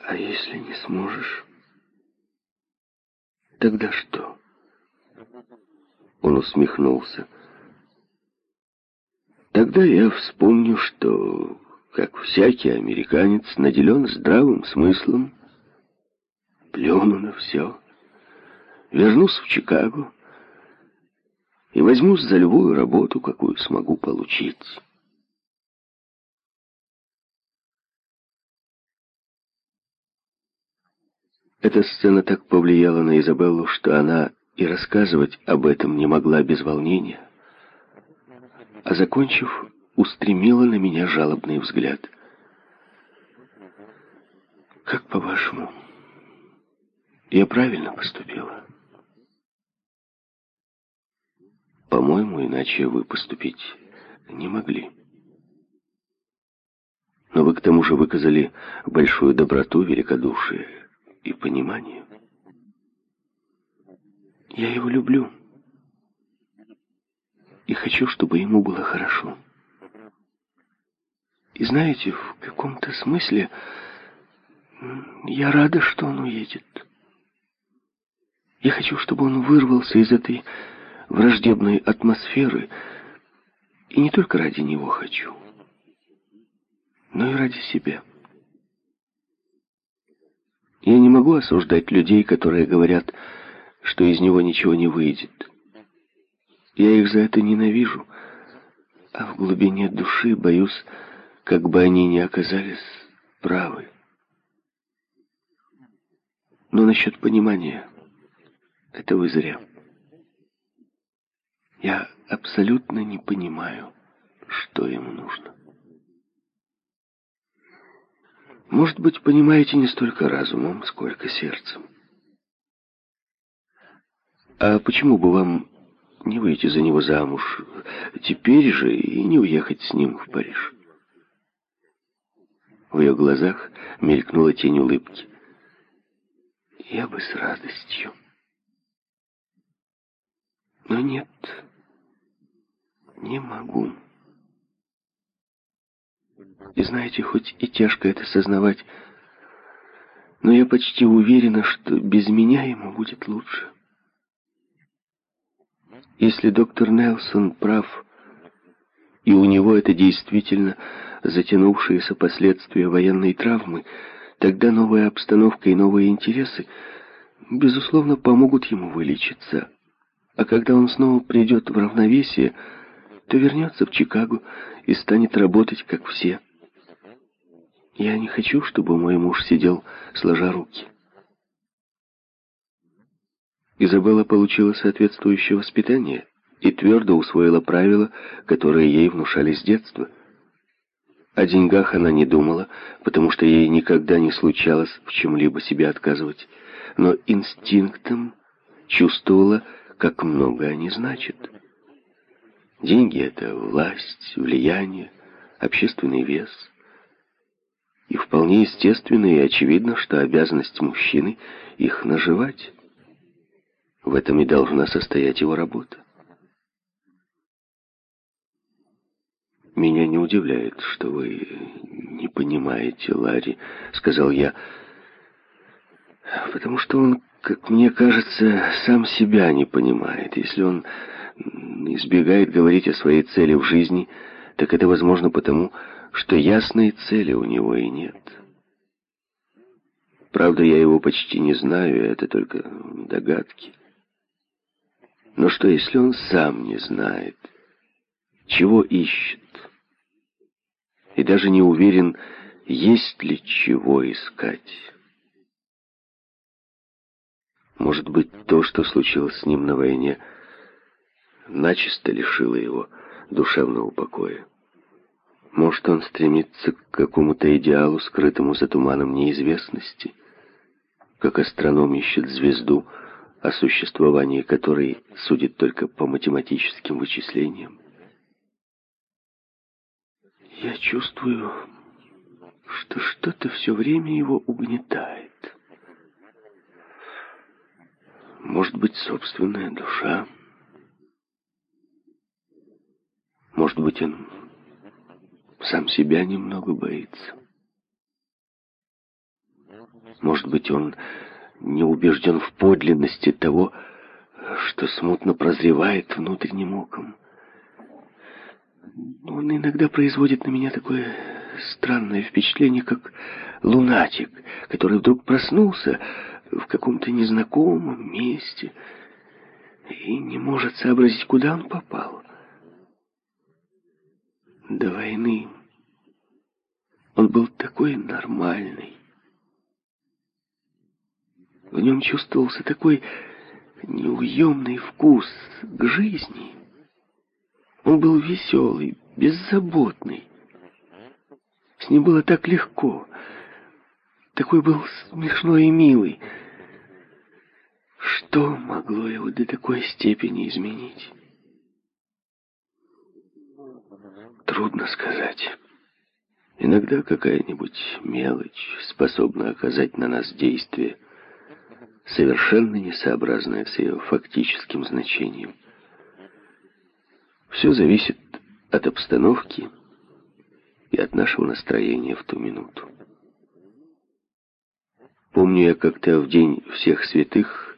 А если не сможешь, тогда что? Он усмехнулся. Тогда я вспомню, что, как всякий американец, наделен здравым смыслом, плюну на все, вернусь в Чикаго и возьмусь за любую работу, какую смогу получить. Эта сцена так повлияла на Изабеллу, что она и рассказывать об этом не могла без волнения. А закончив, устремила на меня жалобный взгляд. «Как по-вашему, я правильно поступила?» «По-моему, иначе вы поступить не могли. Но вы к тому же выказали большую доброту, великодушие и понимание. Я его люблю. И хочу, чтобы ему было хорошо. И знаете, в каком-то смысле я рада, что он уедет. Я хочу, чтобы он вырвался из этой враждебной атмосферы. И не только ради него хочу, но и ради себя. Я не могу осуждать людей, которые говорят, что из него ничего не выйдет. Я их за это ненавижу, а в глубине души боюсь, как бы они ни оказались правы. Но насчет понимания это вы зря. Я абсолютно не понимаю, что ему нужно. Может быть, понимаете не столько разумом, сколько сердцем. А почему бы вам не выйти за него замуж теперь же и не уехать с ним в Париж? В ее глазах мелькнула тень улыбки. Я бы с радостью. Но нет, не могу. И знаете, хоть и тяжко это сознавать, но я почти уверена, что без меня ему будет лучше. Если доктор Нелсон прав, и у него это действительно затянувшиеся последствия военной травмы, тогда новая обстановка и новые интересы, безусловно, помогут ему вылечиться. А когда он снова придет в равновесие, то вернется в Чикаго и станет работать, как все. Я не хочу, чтобы мой муж сидел, сложа руки. Изабелла получила соответствующее воспитание и твердо усвоила правила, которые ей внушали с детства. О деньгах она не думала, потому что ей никогда не случалось в чем-либо себе отказывать, но инстинктом чувствовала, как много они значат. Деньги — это власть, влияние, общественный вес. И вполне естественно и очевидно, что обязанность мужчины — их наживать. В этом и должна состоять его работа. «Меня не удивляет, что вы не понимаете, Ларри», — сказал я, — «потому что он, как мне кажется, сам себя не понимает. Если он избегает говорить о своей цели в жизни, так это возможно потому, что ясной цели у него и нет. Правда, я его почти не знаю, это только догадки. Но что, если он сам не знает, чего ищет, и даже не уверен, есть ли чего искать? Может быть, то, что случилось с ним на войне, — начисто лишила его душевного покоя. Может, он стремится к какому-то идеалу, скрытому за туманом неизвестности, как астроном ищет звезду, о существовании которой судит только по математическим вычислениям. Я чувствую, что что-то все время его угнетает. Может быть, собственная душа. Может быть, он сам себя немного боится. Может быть, он не убежден в подлинности того, что смутно прозревает внутренним оком. Он иногда производит на меня такое странное впечатление, как лунатик, который вдруг проснулся в каком-то незнакомом месте и не может сообразить, куда он попал. До войны он был такой нормальный. В нем чувствовался такой неуемный вкус к жизни. Он был веселый, беззаботный. С ним было так легко. Такой был смешной и милый. Что могло его до такой степени изменить? Трудно сказать. Иногда какая-нибудь мелочь способна оказать на нас действие, совершенно несообразное с ее фактическим значением. Все зависит от обстановки и от нашего настроения в ту минуту. Помню я как-то в день всех святых,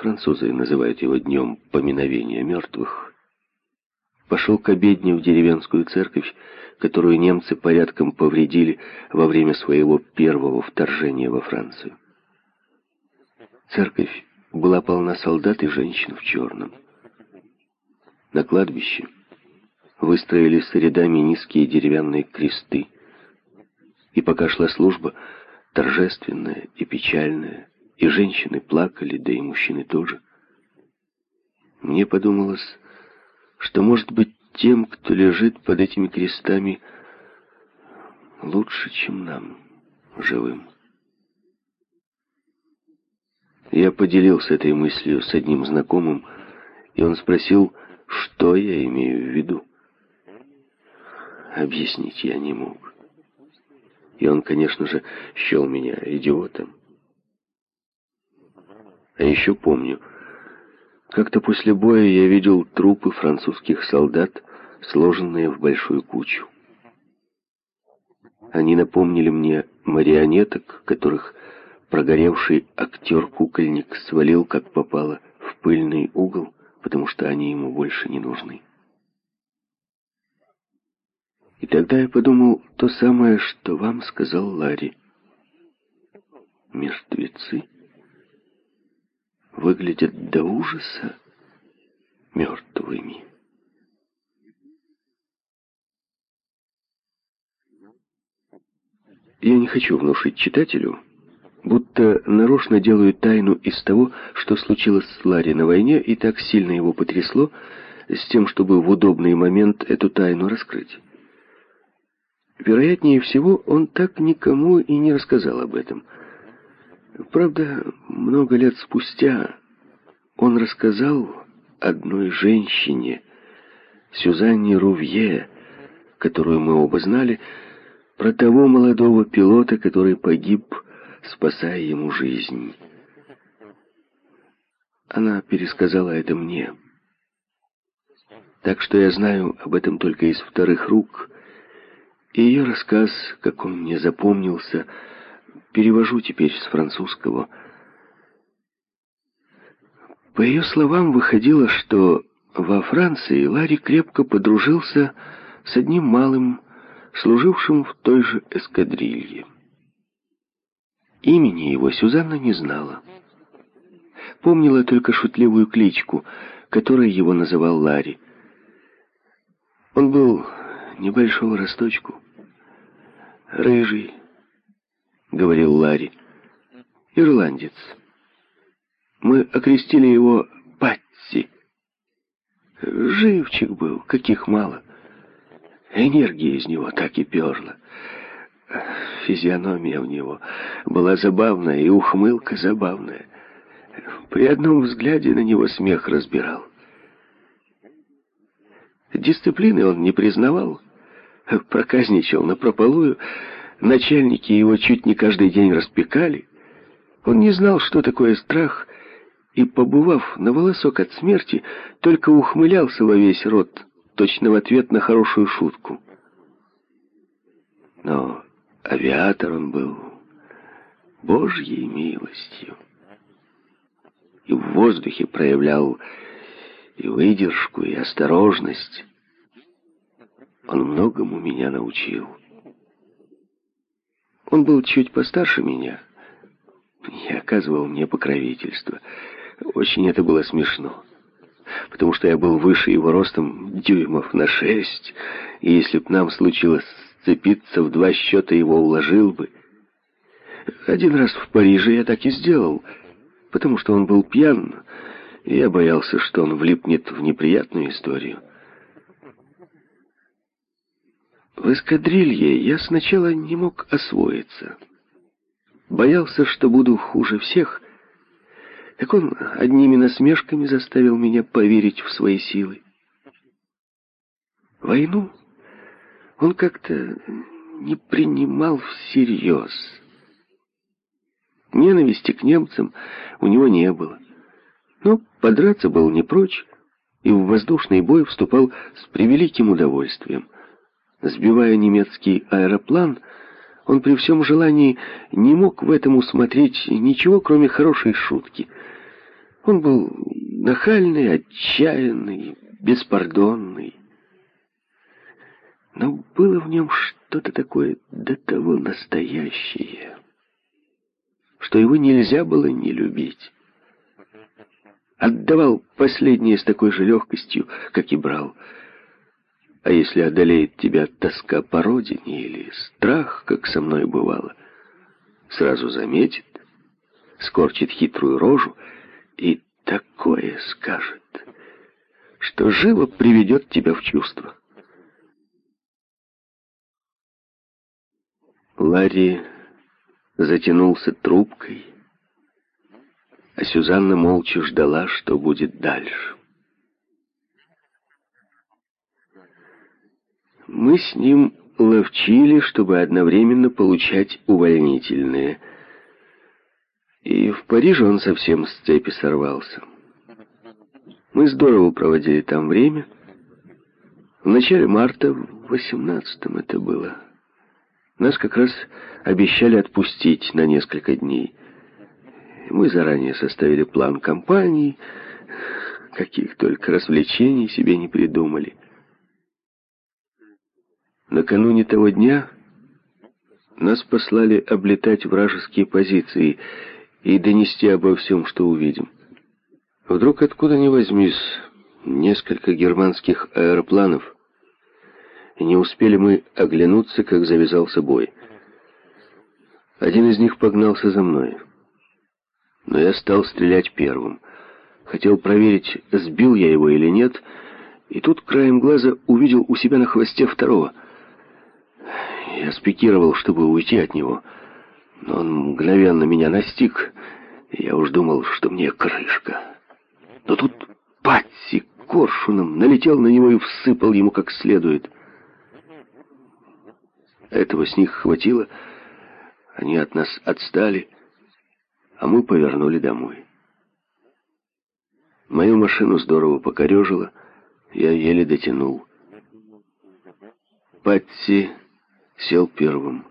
французы называют его днем поминовения мертвых, пошел к обедне в деревенскую церковь, которую немцы порядком повредили во время своего первого вторжения во Францию. Церковь была полна солдат и женщин в черном. На кладбище выстроились рядами низкие деревянные кресты. И пока шла служба, торжественная и печальная, и женщины плакали, да и мужчины тоже, мне подумалось, что, может быть, тем, кто лежит под этими крестами, лучше, чем нам, живым. Я поделился этой мыслью с одним знакомым, и он спросил, что я имею в виду. Объяснить я не мог. И он, конечно же, счел меня идиотом. А еще помню, как-то после боя я видел трупы французских солдат, сложенные в большую кучу. Они напомнили мне марионеток, которых прогоревший актер-кукольник свалил, как попало, в пыльный угол, потому что они ему больше не нужны. И тогда я подумал то самое, что вам сказал Ларри. Мертвецы выглядят до ужаса мертвыми. Я не хочу внушить читателю, будто нарочно делаю тайну из того, что случилось с Ларри на войне и так сильно его потрясло, с тем, чтобы в удобный момент эту тайну раскрыть. Вероятнее всего, он так никому и не рассказал об этом. Правда, много лет спустя он рассказал одной женщине, Сюзанне Рувье, которую мы оба знали, про того молодого пилота, который погиб спасая ему жизнь. Она пересказала это мне. Так что я знаю об этом только из вторых рук, и ее рассказ, как он мне запомнился, перевожу теперь с французского. По ее словам, выходило, что во Франции Ларри крепко подружился с одним малым, служившим в той же эскадрилье. Имени его Сюзанна не знала. Помнила только шутливую кличку, которой его называл Ларри. Он был небольшого росточку, рыжий, говорил Ларри, ирландец. Мы окрестили его Патти. Живчик был, каких мало. Энергия из него так и перла. Физиономия у него была забавная и ухмылка забавная. При одном взгляде на него смех разбирал. Дисциплины он не признавал, проказничал напропалую, начальники его чуть не каждый день распекали. Он не знал, что такое страх, и, побывав на волосок от смерти, только ухмылялся во весь рот, точно в ответ на хорошую шутку. Но Авиатор он был, Божьей милостью. И в воздухе проявлял и выдержку, и осторожность. Он многому меня научил. Он был чуть постарше меня и оказывал мне покровительство. Очень это было смешно, потому что я был выше его ростом дюймов на шесть, и если б нам случилось сцепиться в два счета, его уложил бы. Один раз в Париже я так и сделал, потому что он был пьян, и я боялся, что он влипнет в неприятную историю. В эскадрилье я сначала не мог освоиться. Боялся, что буду хуже всех. Так он одними насмешками заставил меня поверить в свои силы. Войну он как-то не принимал всерьез. Ненависти к немцам у него не было. Но подраться был не прочь, и в воздушный бой вступал с превеликим удовольствием. Сбивая немецкий аэроплан, он при всем желании не мог в этом усмотреть ничего, кроме хорошей шутки. Он был нахальный, отчаянный, беспардонный. Но было в нем что-то такое до того настоящее, что его нельзя было не любить. Отдавал последнее с такой же легкостью, как и брал. А если одолеет тебя тоска по родине или страх, как со мной бывало, сразу заметит, скорчит хитрую рожу и такое скажет, что живо приведет тебя в чувство. Ларри затянулся трубкой, а Сюзанна молча ждала, что будет дальше. Мы с ним ловчили, чтобы одновременно получать увольнительные. И в Париже он совсем с цепи сорвался. Мы здорово проводили там время. В начале марта, в восемнадцатом это было, нас как раз обещали отпустить на несколько дней. Мы заранее составили план кампании, каких только развлечений себе не придумали. Накануне того дня нас послали облетать вражеские позиции и донести обо всем, что увидим. Вдруг откуда ни возьмись, несколько германских аэропланов не успели мы оглянуться, как завязался бой. Один из них погнался за мной. Но я стал стрелять первым. Хотел проверить, сбил я его или нет, и тут краем глаза увидел у себя на хвосте второго. Я спикировал, чтобы уйти от него, но он мгновенно меня настиг, и я уж думал, что мне крышка. Но тут Патси коршуном налетел на него и всыпал ему как следует. Этого с них хватило. Они от нас отстали, а мы повернули домой. Мою машину здорово покорежило, я еле дотянул. Патси сел первым.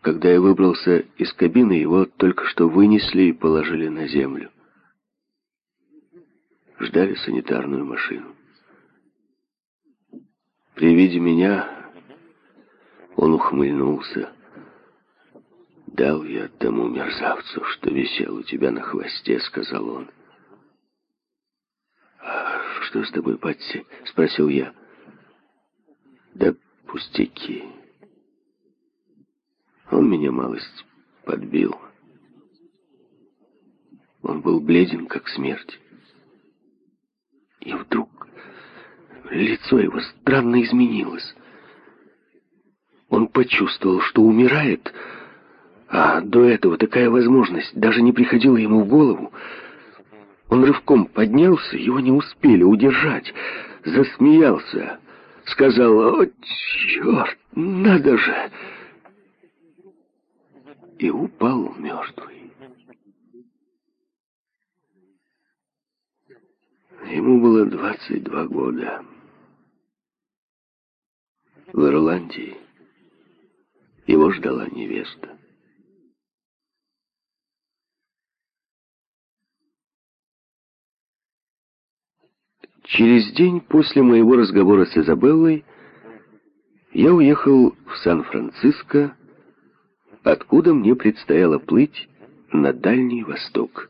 Когда я выбрался из кабины, его только что вынесли и положили на землю. Ждали санитарную машину. При виде меня он ухмыльнулся. «Дал я тому мерзавцу, что висел у тебя на хвосте», — сказал он. «А что с тобой, Патси?» — спросил я. «Да пустяки. Он меня малость подбил. Он был бледен, как смерть. И вдруг лицо его странно изменилось. Он почувствовал, что умирает, а до этого такая возможность даже не приходила ему в голову. Он рывком поднялся, его не успели удержать, засмеялся, сказал «О, черт, надо же!» и упал мертвый. Ему было 22 года. В Ирландии его ждала невеста. Через день после моего разговора с Изабеллой я уехал в Сан-Франциско, откуда мне предстояло плыть на Дальний Восток.